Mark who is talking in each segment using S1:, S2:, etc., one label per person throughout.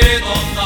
S1: けどな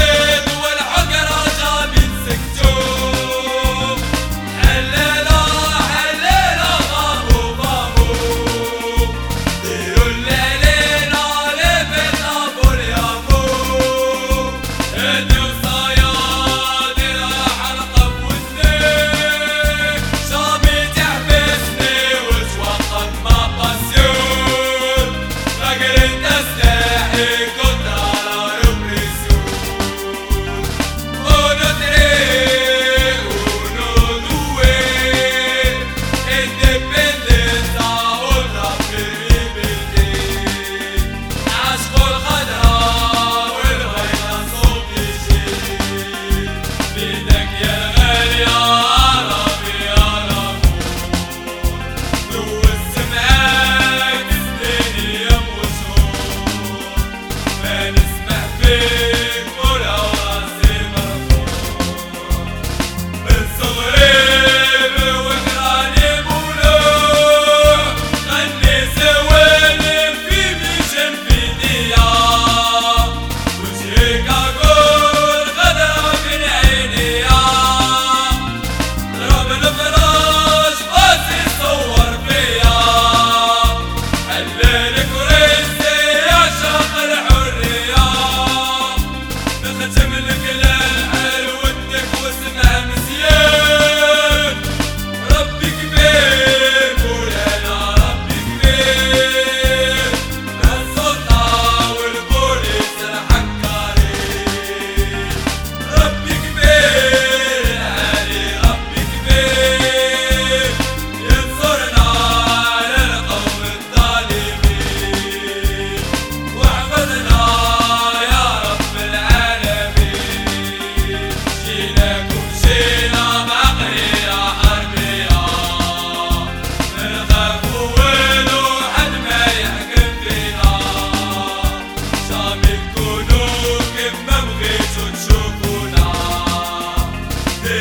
S1: Cristo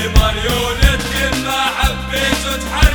S1: المريونة كل ما حبيت تحب